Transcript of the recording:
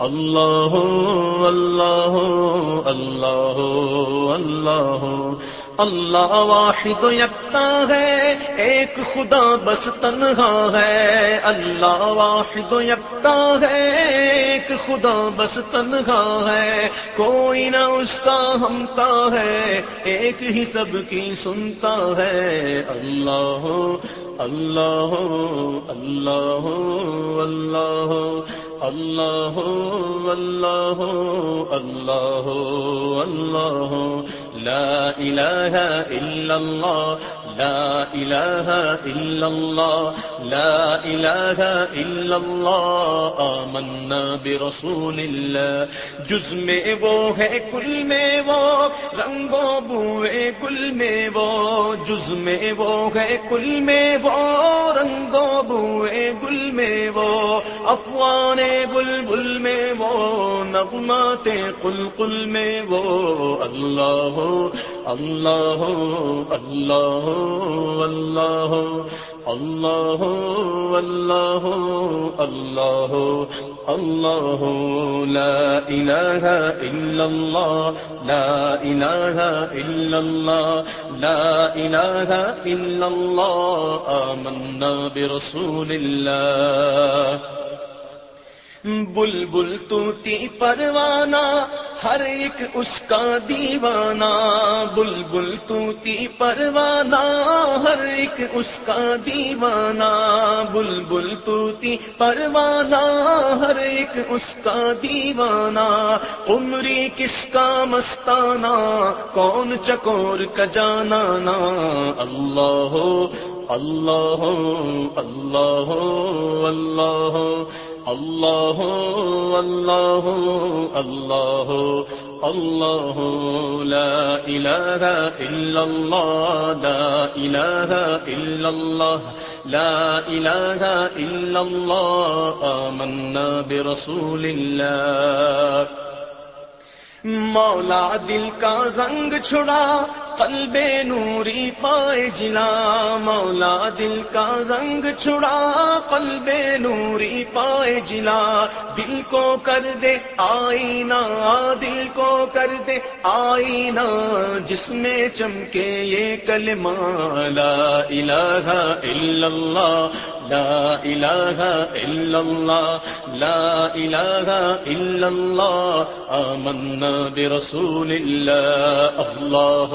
اللہ اللہ اللہ اللہ اللہ واحد یکتا ہے، ایک خدا بس تنہا ہے۔ اللہ واحد یکتا ہے، ایک خدا بس تنہا ہے۔ کوئی نہ اس کا ہمتا ہے، ایک ہی سب کی سنتا ہے۔ اللہ اللہ اللہ اللہ اللہ اللہ اللہ اللہ لا الہ الا اللہ لا الہ الا اللہ لا الہ الا اللہ آمنا برسول اللہ جز میں وہ ہے کل میں وہ رنگوں بوئے گل میں وہ جز میں وہ ہے کل میں وہ رنگوں بوئے گل میں وہ افوان بلبل میں وہ، نغمات قل قل میں وہ، اللہ ہو اللہ ہو اللہ ہو اللہ ہو اللہ اللہ اللہ اللہ لا الہ الا اللہ لا الہ الا اللہ لا الہ الا اللہ آمنا برسول اللہ بل بل توتی پروانہ ہر ایک اس کا دیوانہ بل بل توتی پروانہ۔ ہر ایک اس کا دیوانہ بل بل توتی پروانہ۔ ہر ایک اس کا دیوانہ۔ عمری کس کا مستانہ، کون چکور کا جانا اللہ ہو اللہ ہو اللہ اللہ۔ اللہ اللہ اللہ اللہ، لا الہ الا اللہ لا الہ الا اللہ لا الہ الا اللہ آمنا برسول اللہ. مولا دل کا زنگ چھڑا قلب نوری پائے جلا مولا دل کا رنگ چھڑا۔ قلب نوری پائے جلا دل کو کر دے آئینہ، دل کو کر دے آئینہ۔ جس میں چمکے یہ کلمہ، لا الہ الا اللہ، لا الہ الا اللہ، لا الہ الا اللہ، آمنا برسول اللہ اللہ